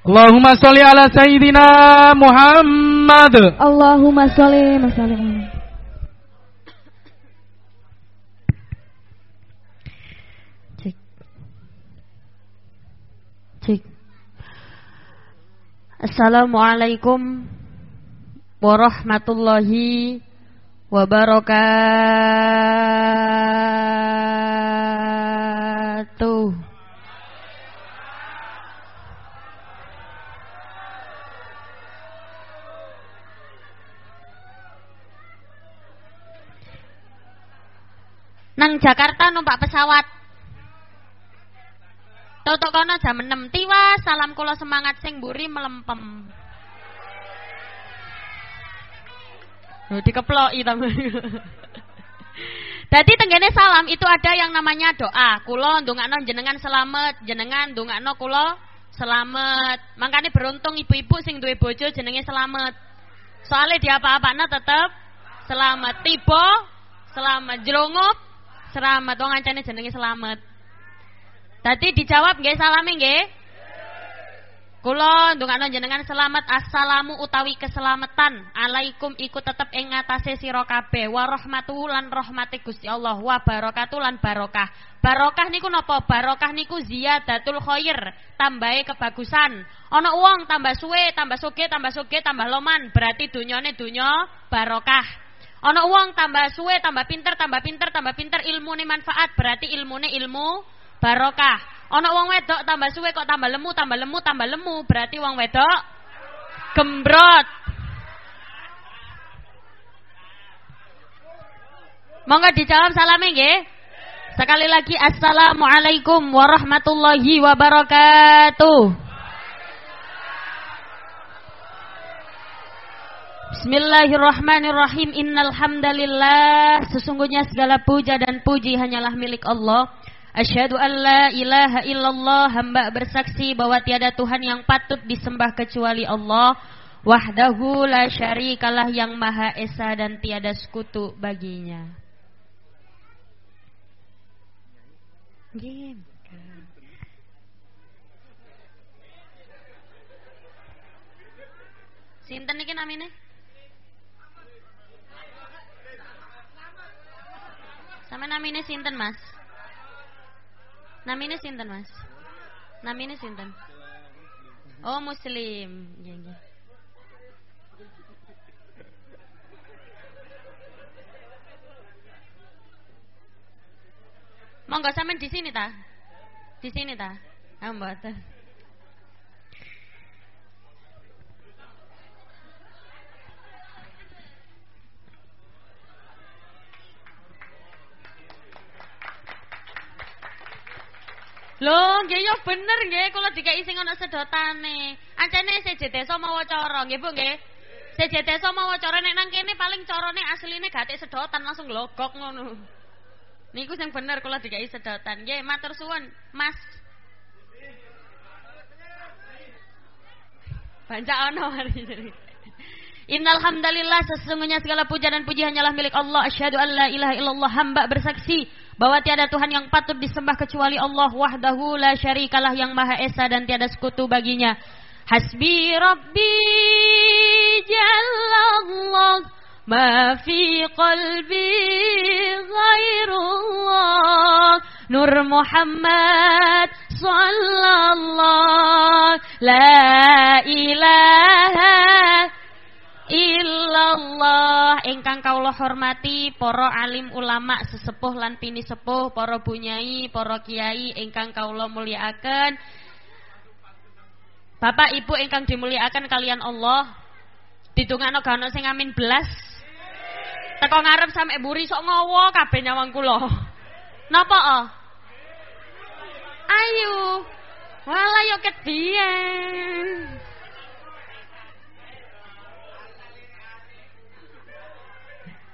Allahumma sholli ala sayyidina Muhammad. Allahumma sholli wa sallim. Cek. Cek. Assalamualaikum warahmatullahi wabarakatuh. Nang Jakarta numpak pesawat. Toto kono jam 6 tiwa, salam kula semangat sing mburi melempem. Oh, dikeploki ta. Dadi tenggene salam itu ada yang namanya doa. Kula ndongakno jenengan selamat, jenengan ndongakno kula selamat. Makanya beruntung ibu-ibu sing duwe bojo jenenge selamat. Soalnya dia apa-apana tetep selamat. Tiba selamat. Jelungup selamat. Wong ancane jenenge selamat. Tadi dijawab nggih salame nggih? Kula ndongakno jenengan selamat assalamu utawi keselamatan alaikum iku tetep ing ngatasé sira kabeh wa rahmatuhu lan rahmate Gusti Allah wa barakatuh lan barokah. Barokah niku napa? Barokah niku ziyadatul khair, tambahe kebagusan. Ana uang tambah suwe, tambah suge, tambah suge, tambah loman, berarti dunyane dunya barokah. Ana uang tambah suwe, tambah pinter, tambah pinter, tambah pinter, ilmune manfaat, berarti ilmune ilmu barokah. Ana wong wedok tambah suwe kok tambah lemu, tambah lemu, tambah lemu, berarti wong wedok gembrot. Monggo dijawab salame nggih. Sekali lagi assalamualaikum warahmatullahi wabarakatuh. Bismillahirrahmanirrahim. Innal hamdalillah. Sesungguhnya segala puja dan puji hanyalah milik Allah. Asyhadu an la ilaha illallah. Hamba bersaksi bahwa tiada Tuhan yang patut disembah kecuali Allah. Wahdahu la syarikalah yang maha esa dan tiada sekutu baginya. Game. Sinten iki namine? Sama namine sinten, Mas? Namine sinten, Mas? Namine sinten? Oh, muslim. Nggih, nggih. Monggo sampean di sini ta? Di sini ta? Ah, mboten. Lho, nggih yo bener nggih kula dikai sing ana sedotane. Ancene seje desa mawa cara, nggih Bu nggih. Seje desa mawa cara nek nang kene paling carane asline gatek sedotan langsung glogok ngono. Niku sing bener kula dikai sedotan. Nggih, matur suwun, Mas. Banyak ana hari ini. Innal hamdalillah sesungguhnya segala puja dan puji hanyalah milik Allah. Asyhadu an la ilaha illallah hamba bersaksi bahwa tiada Tuhan yang patut disembah kecuali Allah wahdahu la syarikalah yang maha esa dan tiada sekutu baginya. Hasbi rabbi jallallah ma fi qalbi ghairullah Nur Muhammad sallallahu la ilaha illallah. Ingkang kaulah hormati para alim ulama sesepuh lan pini sepuh para bunyai para kiai ingkang kaulah mulyakaken. Bapak Ibu ingkang dimuliakan kalian Allah. Ditungakno gak ana sing amin belas. Teko ngarep sampe buri sok ngowo kabeh nyawang kula. Napa oh ayo wala yo kedien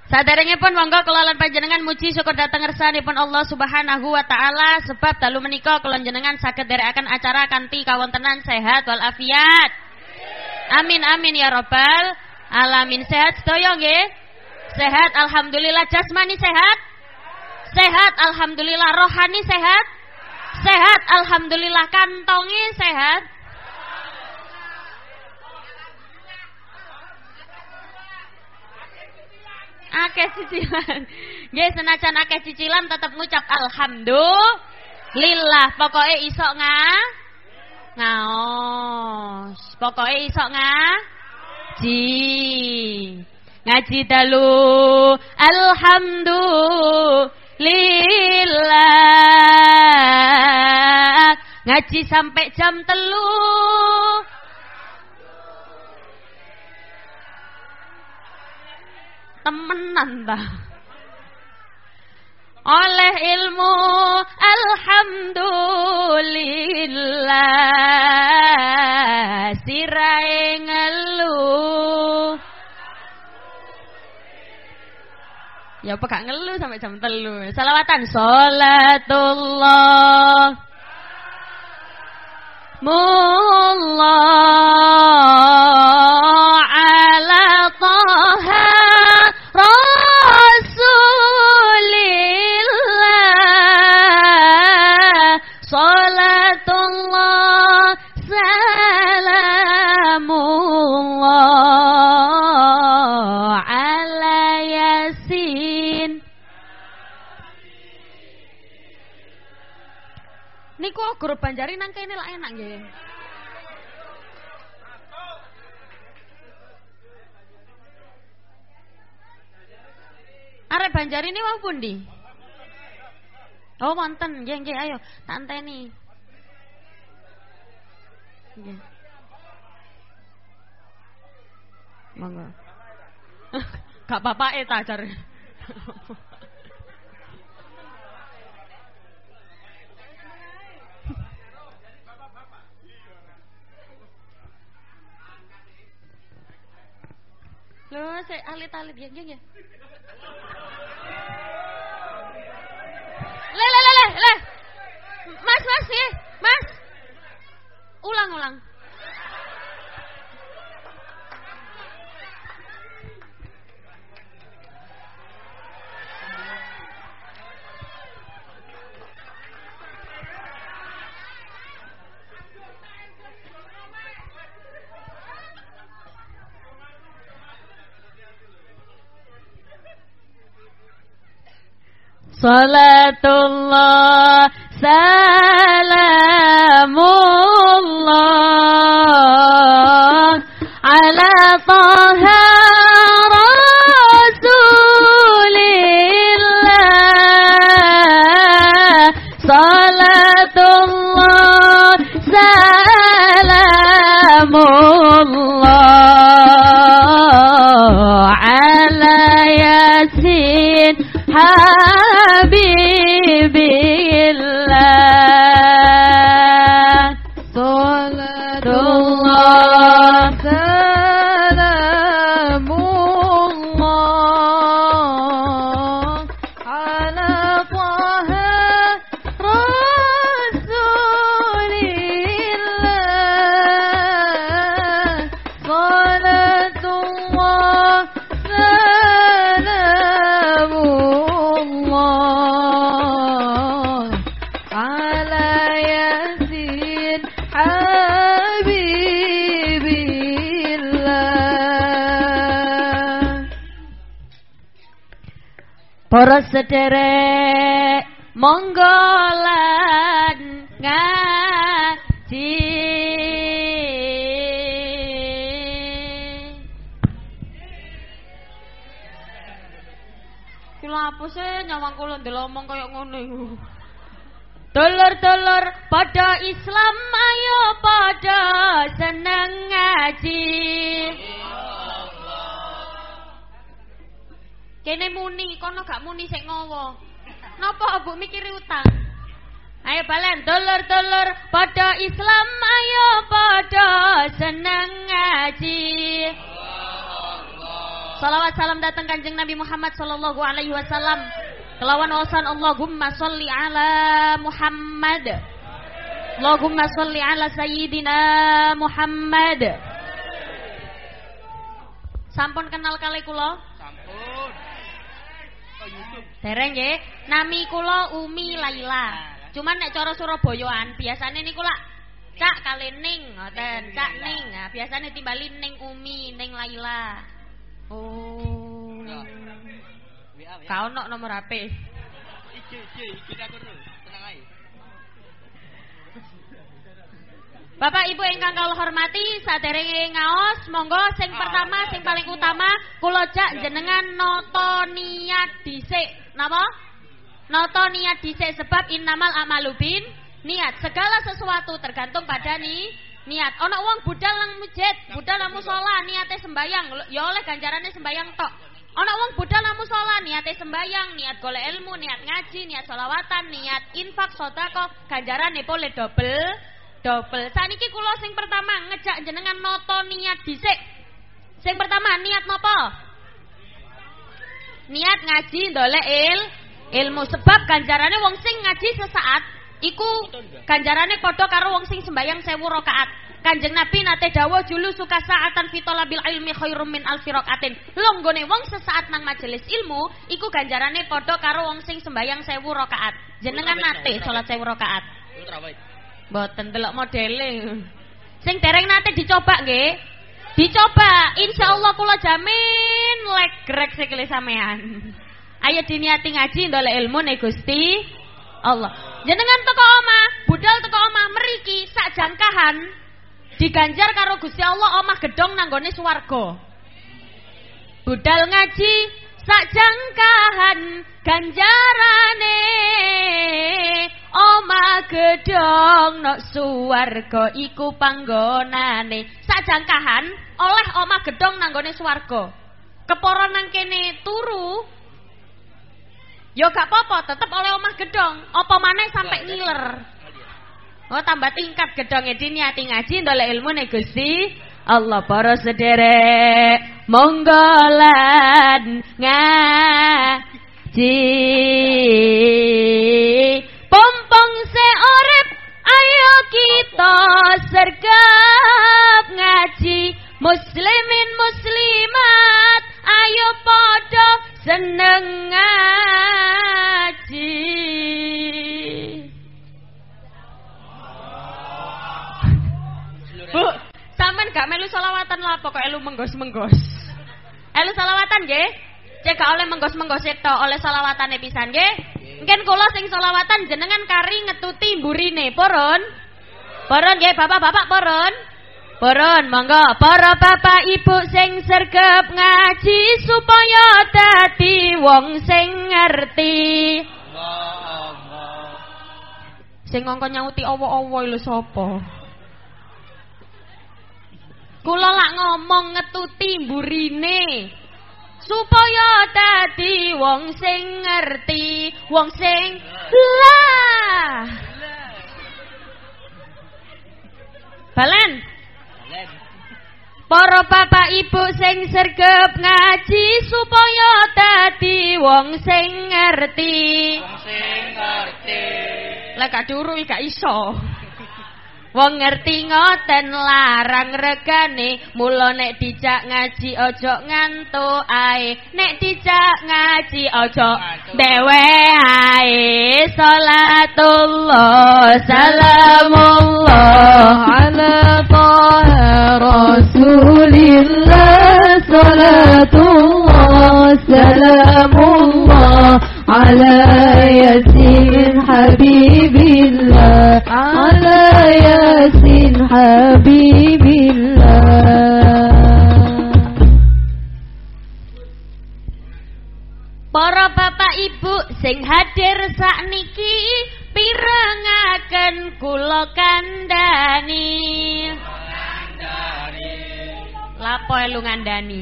pun monggo kula lan panjenengan muji syukur dateng ngersanipun Allah Subhanahu wa taala sebab dalu menika kula jenengan saged derekaken acara kanthi kawontenan sehat wal afiat. Amin amin ya rabbal alamin. Sehat sedaya nggih? Sehat alhamdulillah jasmani sehat? Sehat alhamdulillah rohani sehat? Sehat alhamdulillah kantongi sehat? Akeh cicilan. Nggih senajan akeh cicilan tetep ngucap alhamdulillah. Pokoke iso nga ngaos. Pokoke iso nga ji. Ngaji dalu alhamdulillah. Ngaji sampai jam telu temenan ta oleh ilmu alhamdulillah sirai ngeluh. Ya apa gak ngeluh sampai jam telu? Salawatan salatullah. Mullah grup Banjari nang kene lah enak nggih. Arek Banjari ini wong pundi? Oh, wonten. Nggih, nggih, ayo, tak anteni. Nggih. Monggo. Gak apa-apa eh ta Lho, sik alit-alit nggih, nggih. Le le le le le. Mas mas ya, Mas. Ulang ulang. Salatullah salamullah ala taha rasulillah. Salatullah salamullah ala yasin Habibillah sederek monggolan ngaji Kula apa sih nyawang kula ndelomong kaya ngono iku. Dulur-dulur pada Islam ayo pada seneng ngaji. Kene muni, kono gak muni sik ngowo. Napa mbok mikiri utang? Ayo balen dulur-dulur pada Islam ayo pada seneng ngaji. Salawat salam datang kanjeng Nabi Muhammad sallallahu alaihi wasallam. Kelawan wasan Allahumma sholli ala Muhammad. Allahumma sholli ala sayyidina Muhammad. Sampun kenal kali kula? Dereng nggih. Nami kula Umi Laila. Cuman nek cara Surabayaan biasane niku lak Cak kali Ning, ngoten. Cak Ning. Nah, biasane timbali Ning Umi, Ning Laila. Oh. Kau ono nomor HP. Iki iki iki aku terus. Bapak Ibu ingkang kula hormati, saderenge ngaos, monggo sing pertama sing paling utama kula jak jenengan noto niat dhisik. Napa? Noto niat dhisik sebab innamal amalu bin niat. Segala sesuatu tergantung pada ni niat. Ana wong budal nang masjid, budal nang musala, niate sembayang, ya oleh ganjarane sembayang tok. Ana wong budal nang musala, niate sembayang, niat golek ilmu, niat ngaji, niat selawatan, niat infak, sedekah, ganjarane boleh double double. Saniki kula sing pertama ngejak jenengan noto niat dhisik. Sing pertama niat nopo? Niat ngaji ndolek il ilmu sebab ganjarane wong sing ngaji sesaat iku ganjarane padha karo wong sing sembayang sewu rakaat. Kanjeng Nabi nate dawuh julu suka saatan fitolabil ilmi khairum min alfi. Longgone wong sesaat nang majelis ilmu iku ganjarane padha karo wong sing sembayang sewu rakaat. Jenengan nate salat sewu rakaat. Mboten delok modele. Sing dereng nate dicoba nggih. Dicoba, insya Allah kula jamin legrek sikile sampean. Ayo diniati ngaji ndolek ilmu nih Gusti Allah. Jenengan teko omah, budal teko omah meriki sak jangkahan diganjar karo Gusti Allah omah gedong nanggone swarga. Budal ngaji sak jangkahan ganjarane Oma gedong nok suwarga iku panggonane. Sajangkahan oleh oma gedong nanggone swarga. Keporo nang kene turu Yo gak apa-apa, tetep oleh omah gedong. Apa maneh sampai ngiler. Oh tambah tingkat gedonge diniati ngaji ndolek ilmu nih Gusti Allah para sederek monggolan ngaji. Pompong seorep ayo kita menggos-menggos itu oleh selawatane pisan nggih? Mungkin kula sing selawatan jenengan kari ngetuti burine, poron. Poron nggih, bapak-bapak poron. Poron, monggo. Para bapak ibu sing sergap ngaji supaya dadi wong sing ngerti. Sing ngongkon nyauti awo-awo lho sapa? Kula lak ngomong ngetuti burine supaya dadi wong sing ngerti, wong sing lah. Balen. Para bapak ibu sing sergap ngaji supaya dadi wong sing ngerti. Wong sing ngerti. Lek gak diurui gak iso. Wong ngerti ngoten larang regane, mula nek dijak ngaji ojo ngantuk ae. Nek dijak ngaji ojo dewe ae. Salatullah salamullah ala taha rasulillah salatullah salamullah على ياسين حبيب الله على ياسين حبيب الله Para bapak ibu sing hadir sakniki pirengaken kula kandhani. Lapo elu ngandani?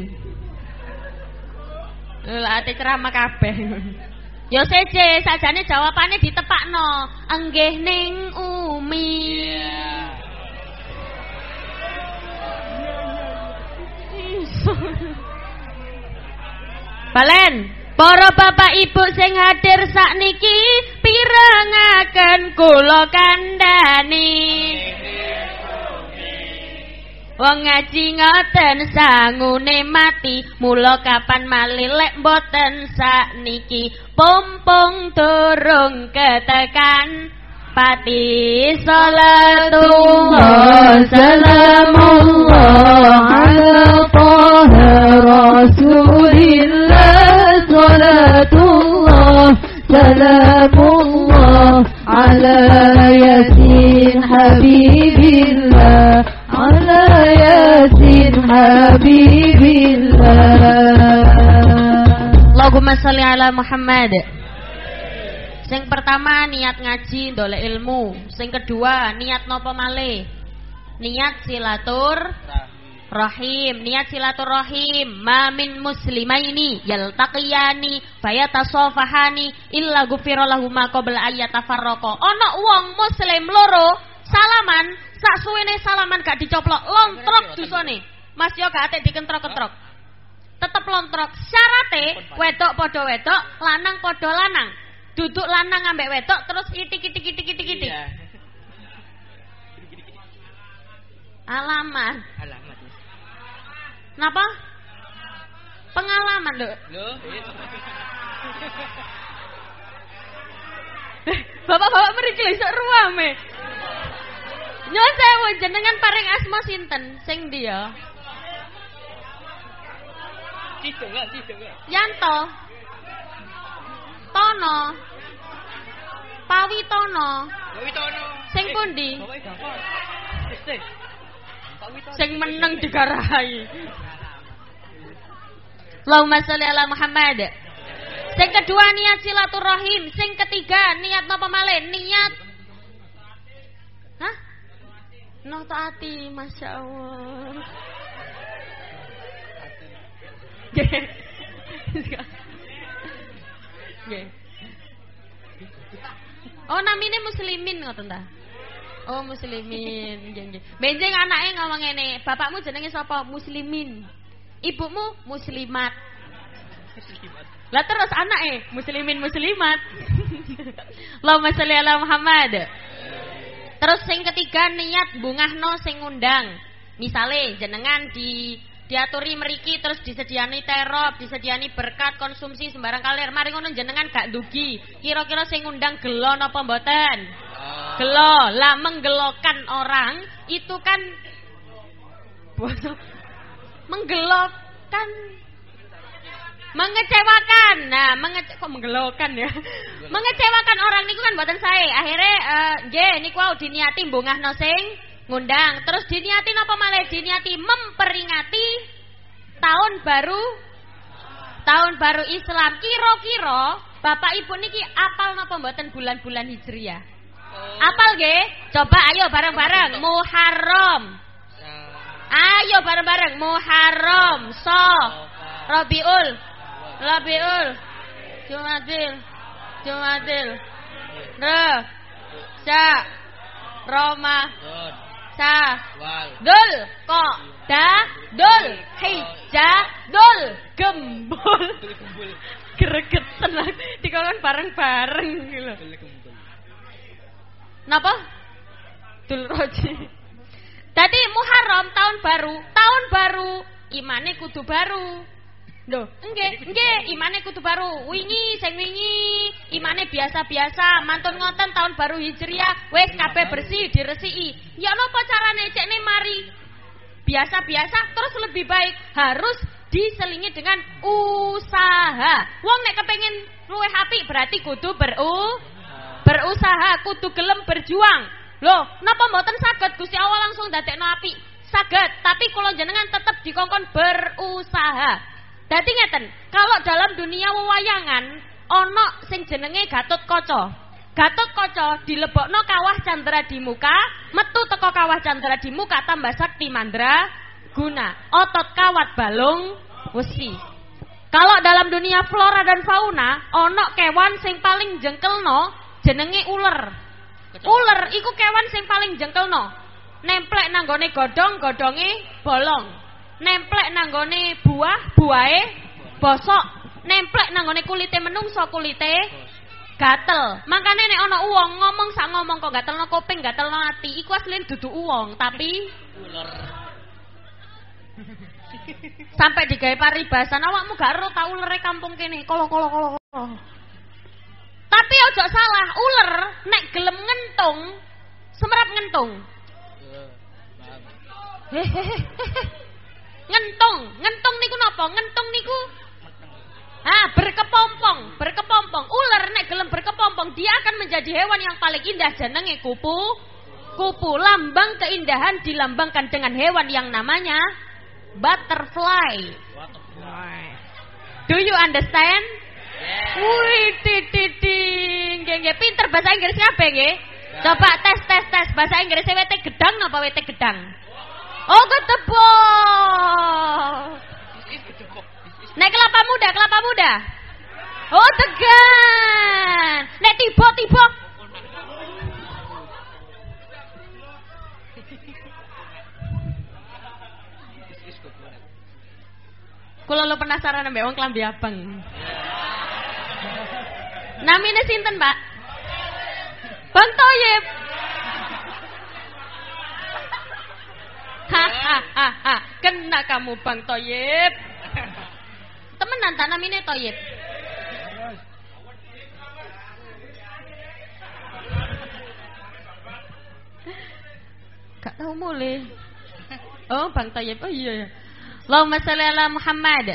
Lah ate ceramah kabeh. Ya seje, sajane jawabane ditepakno. Enggih ning Umi. Balen, para bapak ibu sing hadir sakniki pirengaken kula kandhani. Wong ngaji ngoten sangune mati, mula kapan malih lek mboten sakniki. Pompong durung ketekan. Pati salatung salamullah ala tahe rasulillah. Salatullah salamullah ala yasin habibillah على ياسين حبيب الله Allahumma sholli ala Muhammad. Sing pertama niat ngaji ndolek ilmu. Sing kedua niat nopo malih? Niat silatur rahim, niat silaturahim. Ma min muslimaini yaltaqiyani fayatasafahani illa ghufira lahum ma qabla ayyatafarraqa. Ana wong muslim loro salaman, sak suwene salaman gak dicoplok, lontrok dusane. Mas yo gak atik dikentrok-kentrok. Tetep lontrok. Syarate wedok podo wedok, lanang podo lanang. Duduk lanang ambek wedok terus itik itik itik itik itik. Iya. Alamat. Alamat. Napa? Pengalaman, Lho. Loh, Bapak-bapak mriki lho iso ruame. Nyuwun sewu jenengan paring asma sinten? Sing. Sido enggak, sido enggak. Yanto. Tono. Pawi Tono. Sing Eh, pundi? Sing meneng digarahi. Allahumma sholli ala Muhammad. Sing kedua niat silaturahim, sing ketiga niat napa malih? Niat No taati, Masya Allah. Nggih. Oh namine muslimin ngoten ta? Oh muslimin, nggih nggih. Benjing ngomong ngene, bapakmu jenenge sapa? Muslimin. Ibumu muslimat. Lah terus anake muslimin muslimat. Allahumma sholli ala Muhammad. Terus sing ketiga niat bungahno sing ngundang. Misale jenengan di diaturi meriki terus disediani terop, disediani berkat konsumsi sembarang kalir. Mari ngono jenengan gak dugi. Kira-kira sing ngundang gelo napa mboten? Oh. Gelo, lah menggelokan orang itu kan menggelokan mengecewakan. Nah, mengece kok menggelokan ya? mengecewakan orang niku kan buatan saya. Akhirnya eh nggih niku wau diniati bungahno sing ngundang. Terus diniati napa malih diniati memperingati tahun baru tahun baru Islam. Kira-kira Bapak Ibu niki apal napa mboten bulan-bulan Hijriah? Apal nggih? Coba ayo bareng-bareng Muharram. Ayo bareng-bareng Muharram, So, Rabiul, Rabiul, Jumadil, Jumadil, Re, Sa, Roma. Sa. Dul, Kok, Da, Dul, Hija, Dul, Gembul. Greget tenang, dikongkon bareng-bareng gitu. Napa? Dul Roji. Tadi Muharram tahun baru, tahun baru imane kudu baru. Loh, nggih, nggih, imane kudu baru. Wingi sing wingi. Imane biasa-biasa, mantun ngoten tahun baru Hijriah, wis kabeh bersih diresiki. Ya napa carane cekne mari. Biasa-biasa terus lebih baik. Harus diselingi dengan usaha. Wong nek kepengin luwih apik berarti kudu beru berusaha kudu gelem berjuang. Loh napa mboten saged Gusti Allah langsung dadekno api saged tapi kalau jenengan tetap dikongkon berusaha dadi ngeten kalau dalam dunia wewayangan ono sing jenenge Gatot Kaca Gatot Kaca dilebokno kawah Candra di muka metu teko kawah Candra di muka tambah sakti mandra guna otot kawat balung wesi kalau dalam dunia flora dan fauna, ono kewan sing paling jengkelno jenenge uler. Uler iku kewan sing paling jengkelno. Nemplek nanggone godhong, godhonge bolong. Nemplek nanggone buah, buahe bosok. Nemplek nanggone kulite menungso, kulite gatel. Makane nek ana uwong ngomong sak ngomong kok gatelno kuping, gatelno ati, iku asline dudu uwong, tapi Ular. sampai digawe paribasan awakmu gak ero tak ulere kampung kene kolo kolo tapi ojo salah uler nek gelem ngentung semerap ngentung Eh. Hehehe. Ngentung ngentung niku napa ngentung niku Ah, berkepompong, berkepompong. Ular nek gelem berkepompong dia akan menjadi hewan yang paling indah jenenge kupu. Kupu lambang keindahan dilambangkan dengan hewan yang namanya butterfly. Do you understand? Wih, titing, nggih nggih pinter bahasa Inggris kabeh nggih. Coba tes tes tes bahasa Inggris WT gedang napa WT gedang? Oh, ketebok. Nek kelapa muda, kelapa muda. Oh, tegan. Nek tiba tiba. Kula lo penasaran ambek wong klambi abang. Namine sinten, Pak? Bang Toyib. Hahaha, kena kamu Bang Toyib. Temenan tak namine Toyib. Gak tahu mulai. Oh, Bang Toyib. Oh iya ya. Allahumma sholli ala Muhammad.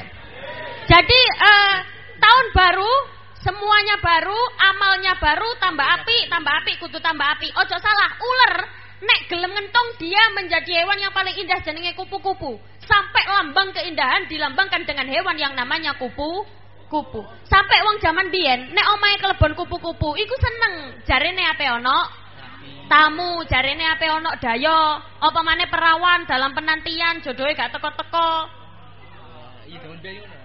Jadi uh, tahun baru semuanya baru, amalnya baru, tambah api, tambah api, kudu tambah api. Ojo salah, ular nek gelem ngentong dia menjadi hewan yang paling indah jenenge kupu-kupu. Sampai lambang keindahan dilambangkan dengan hewan yang namanya kupu kupu. Sampai wong zaman biyen nek omahe kelebon kupu-kupu iku seneng. Jarene ape ono? Tamu, jarene ape ono dayo, apa maneh perawan dalam penantian jodohe gak teko-teko.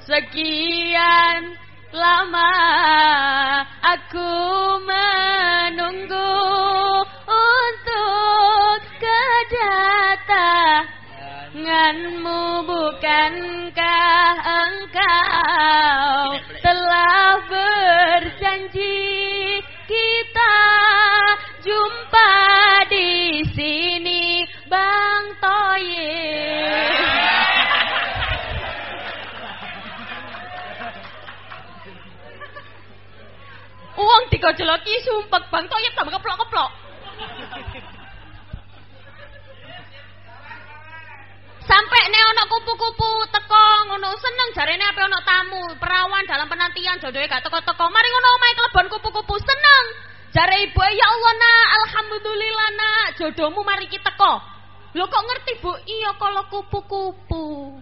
Sekian lama aku menunggu untuk kedatanganmu bukankah engkau telah berjanji sumpek Bang Toyib tambah keplok-keplok. Sampai ne ono kupu-kupu teko ngono seneng jarene ape ono tamu, perawan dalam penantian jodohe gak teko-teko. Mari ngono omahe klebon kupu-kupu seneng. Jare ibu ya Allah nak, alhamdulillah nak, jodohmu mari kita teko. Lho kok ngerti Bu? Iya kalau kupu-kupu.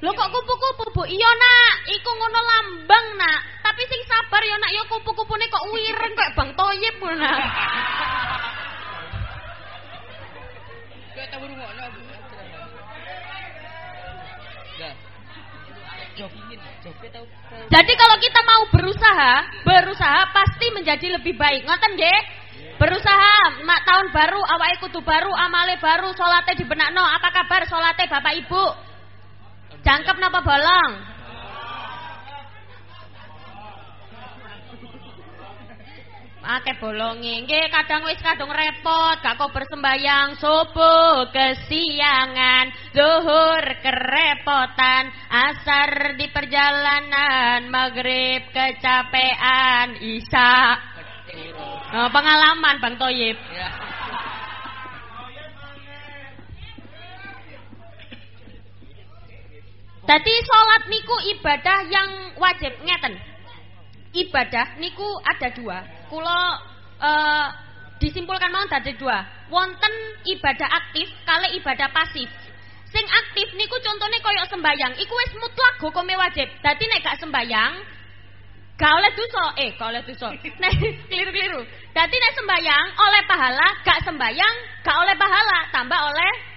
Lho kok kupu-kupu Bu? Iya nak, iku ngono lambang nak. Tapi sing sabar ya nak ya kupu-kupune kok wireng kok Bang Toyib ngono nak. Rungokno joget tahu. Jadi kalau kita mau berusaha, berusaha pasti menjadi lebih baik. Ngoten nggih? Berusaha mak tahun baru, awake kudu baru, amale baru, salate dibenakno. Apa kabar salate Bapak Ibu? Jangkep napa bolong? Ake bolonge, nggih kadang wis kadung repot, gak kok bersembayang subuh kesiangan, zuhur kerepotan, asar di perjalanan, maghrib kecapean, isya. Oh, pengalaman Bang Toyib. Ya. Jadi sholat niku ibadah yang wajib ngeten. Ibadah niku ada dua. Kulo eh, disimpulkan mau ada dua. Wonten ibadah aktif kali ibadah pasif. Sing aktif niku contohnya koyok sembayang. Iku wis mutlak hukumnya wajib. Dadi nek gak sembayang, gak oleh dosa. Eh, gak oleh dosa. Nek keliru-keliru. Dadi nek sembayang oleh pahala, gak sembayang gak oleh pahala, tambah oleh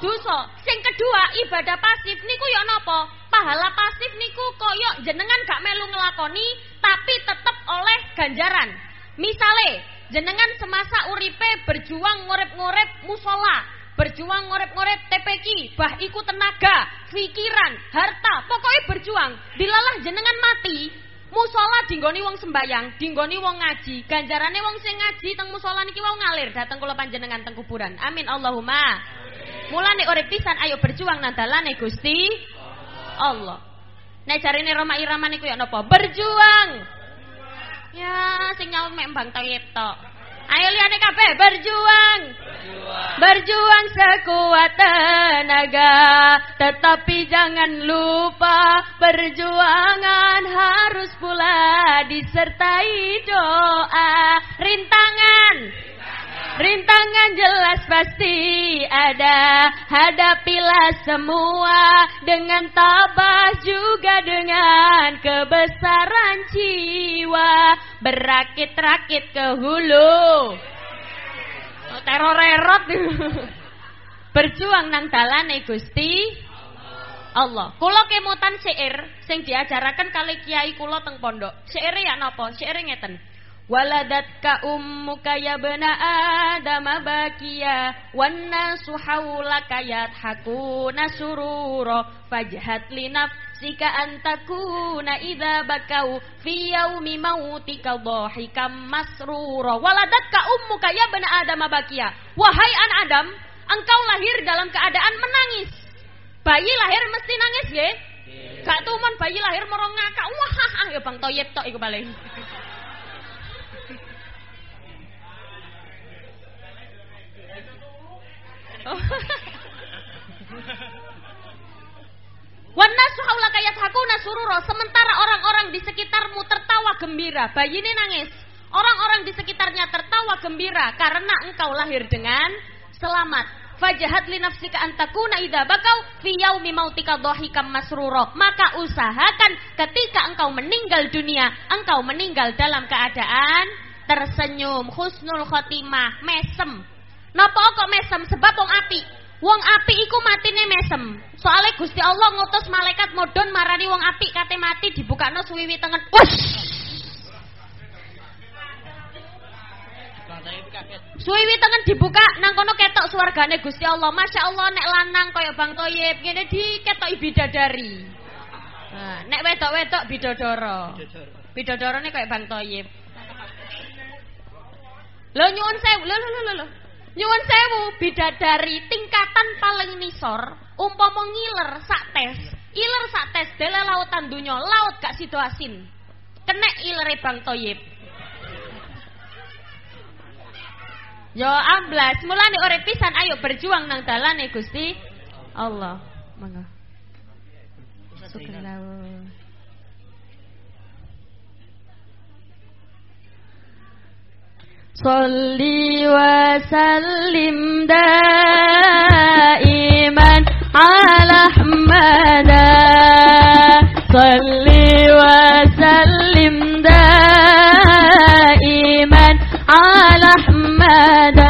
dosa. Sing kedua ibadah pasif niku ya napa? Pahala pasif niku koyok jenengan gak melu ngelakoni tapi tetep oleh ganjaran. Misale jenengan semasa uripe berjuang ngorep-ngorep musola, berjuang ngorep-ngorep TPQ, bah iku tenaga, pikiran, harta, pokoknya berjuang. Dilalah jenengan mati, musola dinggoni wong sembayang, dinggoni wong ngaji, ganjarane wong sing ngaji teng musola niki wau ngalir dateng kula panjenengan teng kuburan. Amin Allahumma. Mulane urip pisan ayo berjuang nang dalane Gusti Allah. Nek jarine Roma Irama niku ya napa? Berjuang. Ya, sing nyaut mek Mbang Toyib tok. Ayo liyane kabeh berjuang. Berjuang sekuat tenaga, tetapi jangan lupa perjuangan harus pula disertai doa rintangan Rintangan jelas pasti ada Hadapilah semua Dengan tabah juga dengan kebesaran jiwa Berakit-rakit ke hulu oh, Teror-erot Berjuang nang dalane Gusti Allah. Kula kemutan syair sing diajaraken kali kiai kula teng pondok. Syaire ya napa? Syaire ngeten. Waladatka ummuka ya bena Adam bakia. Wan nasu haulaka yadhakuna surura fajhat li nafsika an takuna idza bakau. Fi yaumi mautika dhahikam masrura waladatka ummuka ya bena Adam bakia. Wahai an Adam engkau lahir dalam keadaan menangis. Bayi lahir mesti nangis nggih? Gak tuman bayi lahir merong ngakak wah ya Bang Toyib tok iku paling Wanasu haulaka yathakuna sururo. Sementara orang-orang di sekitarmu tertawa gembira. Bayi ini nangis. Orang-orang di sekitarnya tertawa gembira karena engkau lahir dengan selamat. Fajahat li nafsika antakuna idza bakau fi yaumi mautika dhahikam masruro. Maka usahakan ketika engkau meninggal dunia, engkau meninggal dalam keadaan tersenyum, husnul khotimah, mesem. Napa kok mesem? Sebab wong api. Wong api iku matine mesem. Soale Gusti Allah ngutus malaikat modon marani wong api kate mati dibukakno suwiwi tengen. Wush! Suwiwi tengen dibuka nang kono ketok swargane Gusti Allah. Masya Allah nek lanang kaya Bang Toyib ngene diketoki bidadari. Nah, nek wedok-wedok bidodoro. Bidodorone kaya Bang Toyib. Lho nyuwun sewu, lho lho lho lho. Nyuwun sewu, bidadari tingkatan paling nisor, umpama ngiler sak tes, iler sak tes dele lautan dunya, laut gak sido asin. Kenek ilere Bang Toyib. Yo amblas, mulane urip pisan ayo berjuang nang dalane Gusti Allah. Mangga. Syukurlah. صلي وسلم دائما على أحمد. صلي وسلم دائما على أحمد.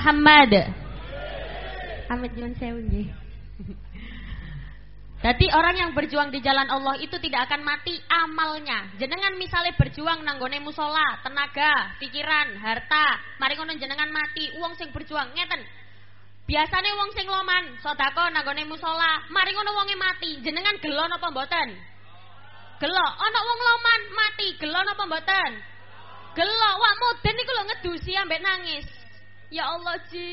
Muhammad. Amit nyuwun sewu nggih. Jadi orang yang berjuang di jalan Allah itu tidak akan mati amalnya. Jenengan misalnya berjuang nanggone musola, tenaga, pikiran, harta, mari ngono jenengan mati, uang sing berjuang ngeten. Biasanya uang sing loman, sodako nanggone musola, mari ngono wonge mati, jenengan gelo napa mboten? Gelo, ana wong loman mati, gelo napa mboten? Gelo, wak moden iku lho ngedusi ambek nangis. Ya Allah, Ji.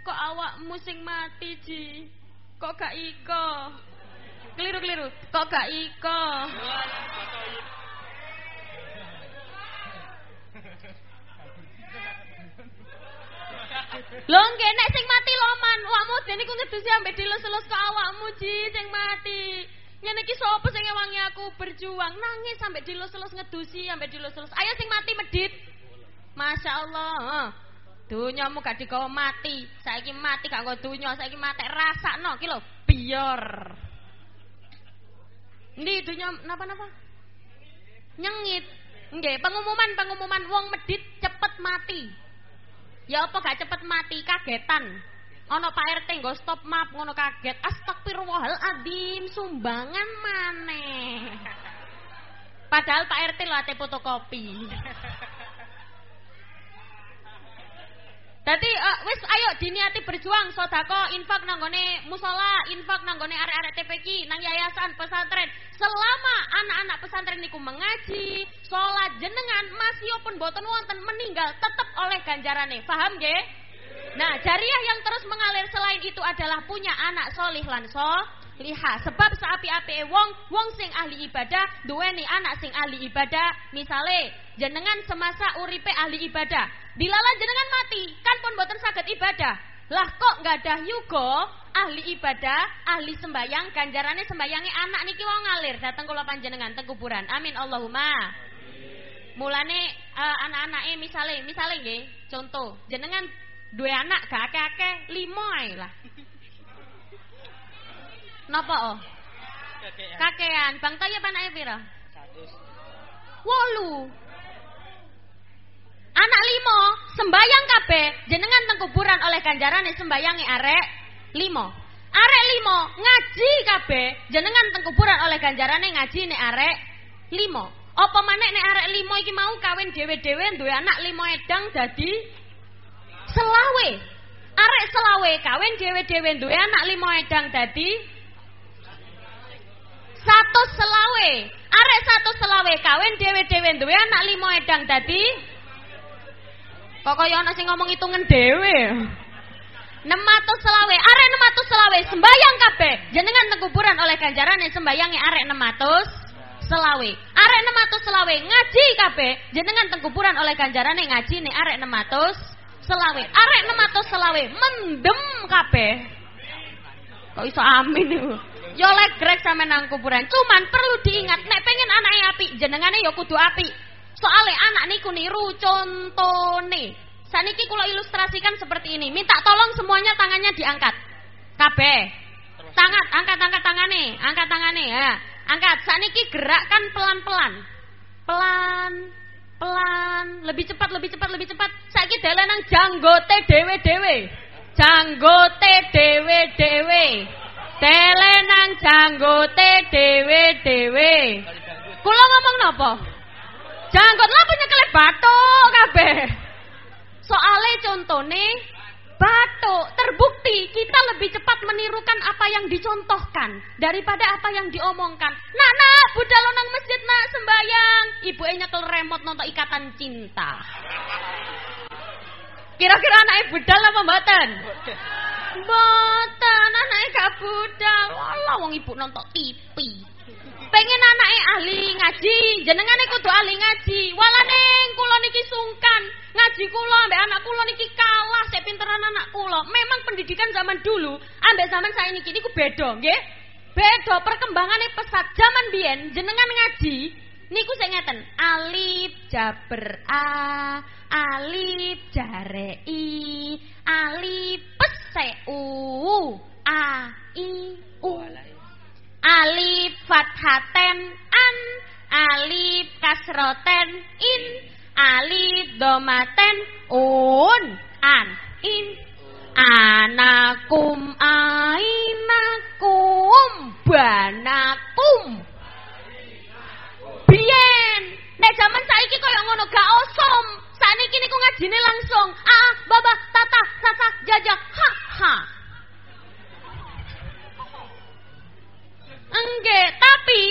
Kok awakmu sing mati, Ji? Kok gak iko? Keliru-keliru. Kok gak iko? Lho sing mati loman, awakmu dene iku ngedusi ambek dilus-lus kok awakmu Ji sing mati. Ngene iki sapa sing ngewangi aku berjuang nangis sampai dilus-lus ngedusi sampai dilus-lus. Ayo sing mati medit. Masya Allah. Dunyamu gak digawa mati. Saiki mati gak nggo dunya, saiki mati rasakno ki lho, biyor. Ndi dunya napa-napa? Nyengit. Nggih, pengumuman pengumuman wong medit cepet mati. Ya apa gak cepet mati kagetan. Ono Pak RT nggo stop map ngono kaget. Astagfirullahaladzim, sumbangan maneh. Padahal Pak RT lho ate fotokopi. Dadi uh, wis ayo diniati berjuang sodako infak nanggone musola, infak nanggone arek-arek TPQ, nang yayasan pesantren. Selama anak-anak pesantren niku mengaji, sholat jenengan masih pun boten wonten meninggal tetap oleh ganjarane. Paham nggih? Nah, jariah yang terus mengalir selain itu adalah punya anak solih lan liha sebab seapi-api wong wong sing ahli ibadah duweni anak sing ahli ibadah. Misale jenengan semasa uripe ahli ibadah. Dilala jenengan mati kan pun boten saged ibadah. Lah kok nggak ada yugo ahli ibadah ahli sembayang ganjarannya sembayangi anak niki wong ngalir datang kula panjenengan teng kuburan. Amin Allahumma. Mulane uh, anak-anake misale misale nggih contoh jenengan dua anak gak akeh-akeh limo ae lah Napa oh? Kakean. Bang Toyo panake pira? 100. Wolu. Anak limo sembayang kabeh jenengan teng kuburan oleh ganjarane sembayangi arek limo. Arek limo ngaji kabeh jenengan teng kuburan oleh ganjarane ngaji nek arek limo. Apa maneh nek arek limo iki mau kawin dhewe-dhewe duwe anak limo edang dadi selawe. Arek selawe kawin dhewe-dhewe duwe anak limo edang dadi satu selawe. Arek satu selawe kawin dewe-dewe duwe anak lima edang dadi Kok kaya sing ngomong hitungan dhewe. 600 selawe, arek 600 selawe sembayang kabeh. Jenengan teng kuburan oleh ganjaran yang sembayangi arek 600 selawe. Arek 600 selawe ngaji kabeh. Jenengan teng kuburan oleh ganjaran yang ngaji nih arek 600 selawe. Arek 600 selawe mendem kabeh. Kok iso amin? Yo legrek sama nang kuburan. Cuman perlu diingat nek pengen anaknya api, jenengane yo kudu api. Soalnya anak niku niru contone. Saniki kula ilustrasikan seperti ini. Minta tolong semuanya tangannya diangkat. Kabeh. Tangan, angkat angkat tangane, angkat tangane ya. Angkat. Saniki gerakkan pelan-pelan. Pelan, pelan, lebih cepat, lebih cepat, lebih cepat. Saiki dalan janggote dewe-dewe. Janggote dewe-dewe. Tele nang janggote dewe-dewe. Kula ngomong napa? Janggot punya kelep batuk kabeh. Soale contone batuk terbukti kita lebih cepat menirukan apa yang dicontohkan daripada apa yang diomongkan. Nak nak, budal nang masjid nak sembayang. Ibu nyekel remote nonton ikatan cinta. Kira-kira anak budal apa mboten? Mboten, anake gak budal. Walah wong ibu nonton TV. Pengen anake ahli ngaji, jenengane kudu ahli ngaji. Walaning kula niki sungkan. Ngaji kula ambek anak kula niki kalah sik pinteran anak kula. Memang pendidikan zaman dulu ambek zaman saya niki niku beda, nggih. Beda perkembangannya pesat. Zaman biyen jenengan ngaji niku sing ngeten, alif jaber a, alif jare i, alif pese u, a i u. Alif. Fathaten an, alif kasroten in, alif domaten un, an in. Anakum ainakum banakum. Biyen, nek zaman saiki kaya ngono gak osom. Saniki niku ngajine langsung. Ah, baba, tata, sasa, jaja, ha, ha. Enggak, tapi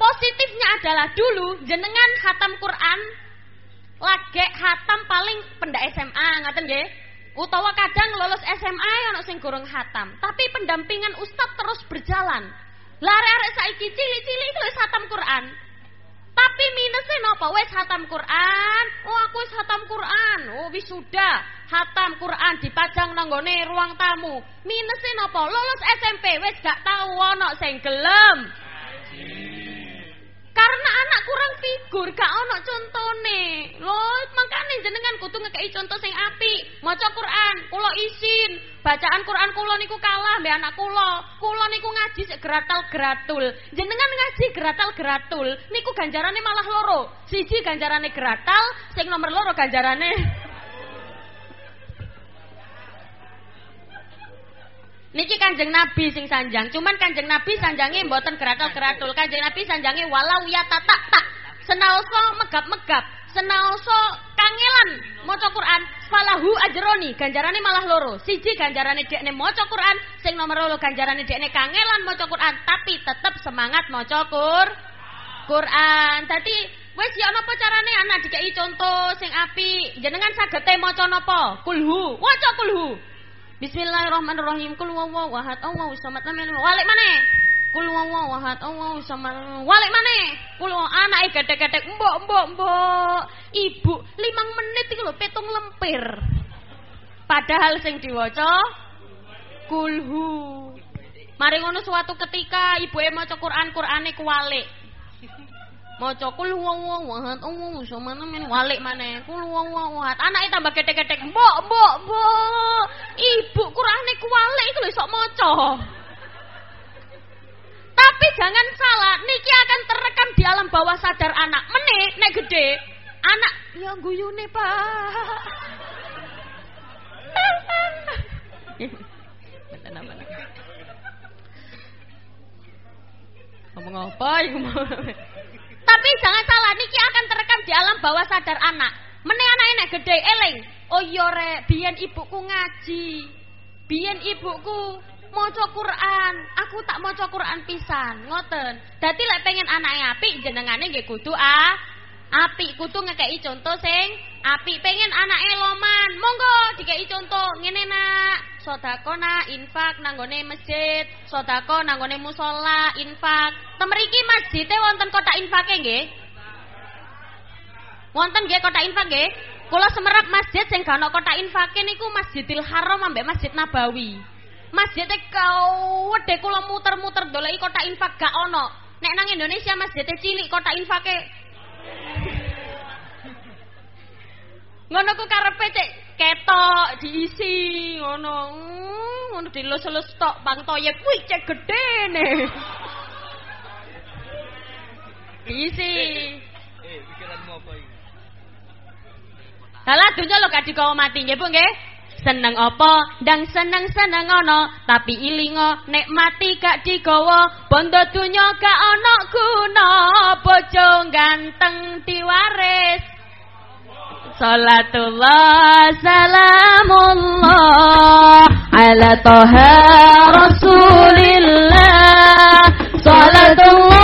positifnya adalah dulu jenengan hatam Quran lagi hatam paling pendak SMA ngaten nggih. Utawa kadang lulus SMA ono sing hatam, tapi pendampingan ustaz terus berjalan. Lare-arek saiki cilik-cilik itu hatam Quran. Napa? Wes hatam Quran. Oh aku wis hatam Quran. Oh wis sudah hatam Quran dipajang nanggone ruang tamu. Minusnya napa? Lulus SMP wes gak tahu ono sing gelem. Karena anak kurang figur, gak ono contone. Loh, makanya jenengan kudu ngekei contoh sing apik. Maca Quran, kula isin. Bacaan Quran kula niku kalah mbek anak kula. Kula niku ngaji sik gratal-gratul. Jenengan ngaji gratal-gratul, niku ganjarane malah loro. Siji ganjarane gratal, sing nomor loro ganjarane Niki Kanjeng Nabi sing sanjang, cuman Kanjeng Nabi sanjange mboten gratal-gratul. Kanjeng Nabi sanjange walau ya tatak tak. Senaoso megap-megap, senaoso kangelan maca Quran, falahu ajroni, ganjarane malah loro. Siji ganjarane dekne maca Quran, sing nomor loro ganjarane dekne kangelan maca Quran, tapi tetep semangat maca Qur Quran. Dadi wis ya napa carane anak dikei contoh sing apik. Jenengan sagete maca napa? Kulhu. Waca kulhu. Bismillahirrahmanirrahim. Kul huwallahu ahad. Allahu samad. Lam yalid Walik maneh. Kul huwallahu ahad. Allahu samad. Walik maneh. Kul anake gedhe-gedhe mbok mbok mbok. Ibu, limang menit iki lho petung lempir. Padahal sing diwaca kulhu. Mari ngono suatu ketika ibuke maca Quran, Qurane kuwalik. Maca kul huwallahu ahad, Allahu samad, lam yalid Walik maneh. Kul huwallahu ahad. Anake tambah gedhe-gedhe mbok mbok mbok. Ibu Qurane kuwalik iku lho sok maca. Tapi jangan salah, niki akan terekam di alam bawah sadar anak. Meneh nek gede, anak ya guyune, Pak. Mboten apa Ngomong apa iku Tapi jangan salah, niki akan terekam di alam bawah sadar anak. Meneh anake nek gede eling. Oh iya rek, biyen ibuku ngaji. Biyen ibuku maca Quran. Aku tak maca Quran pisan, ngoten. Dadi lek pengen anake apik jenengane nggih kudu ah apik kudu ngekeki contoh sing apik. Pengen anake loman, monggo dikeki contoh ngene nak. Sodako nak infak nanggone masjid, sodako nanggone musola infak. Temeriki masjid wonten kota infake nggih? Wonten nggih kota infak nggih? Kula semerap masjid sing gak kota infake niku Masjidil Haram ambek Masjid Nabawi. Masjid kau wedhe kula muter-muter doleki kota infak gak ono. Nek nang Indonesia masjid cilik kota infake. Ngono ku karepe cek ketok diisi ngono. Hmm, Ngono dilus-lus tok Bang Toyib. Wih cek gedene. Diisi. Eh, pikiranmu apa ini? Dalah dunya lho kadhi kau mati nggih Bu nggih. seneng apa? Dan seneng-seneng ono, tapi ilingo nek mati gak digowo, bondo donya gak ana guna ganteng diwaris. Salatullah salamullah ala toha rasulillah. Salatullah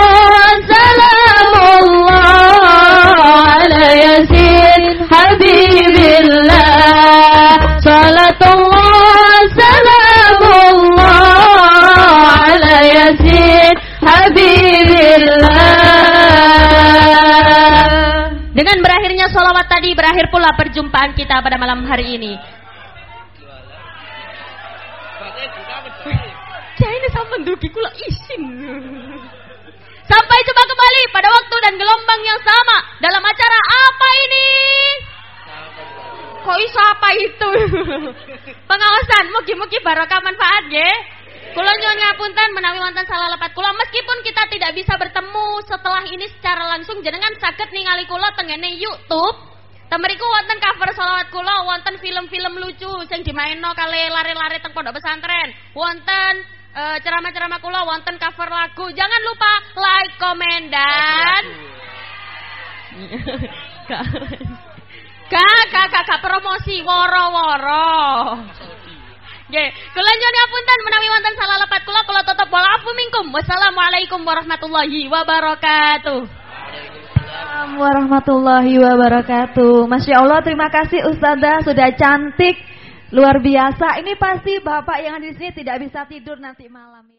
Dengan berakhirnya salawat tadi Berakhir pula perjumpaan kita pada malam hari ini. Cah ini sama kula isin. Sampai jumpa kembali pada waktu dan gelombang yang sama Dalam acara apa ini? Kok iso apa itu? Pengawasan, mugi-mugi barokah manfaat nggih. Kula nyuwun ngapunten menawi wonten salah lepat kula meskipun kita tidak bisa bertemu setelah ini secara langsung jenengan saged ningali kula tengene YouTube. Temeriku wonten cover selawat kula, wonten film-film lucu sing dimainno kali lari-lari teng pondok pesantren. Wonten eh, ceramah-ceramah kula, wonten cover lagu. Jangan lupa like, komen dan gak, gak, gak, gak promosi, woro-woro. Nggih, kula nyuwun ngapunten menawi wonten salah lepat kula kula tutup walafu minkum. Wassalamualaikum warahmatullahi wabarakatuh. Assalamualaikum warahmatullahi wabarakatuh. Masya Allah, terima kasih Ustazah sudah cantik, luar biasa. Ini pasti bapak yang ada di sini tidak bisa tidur nanti malam.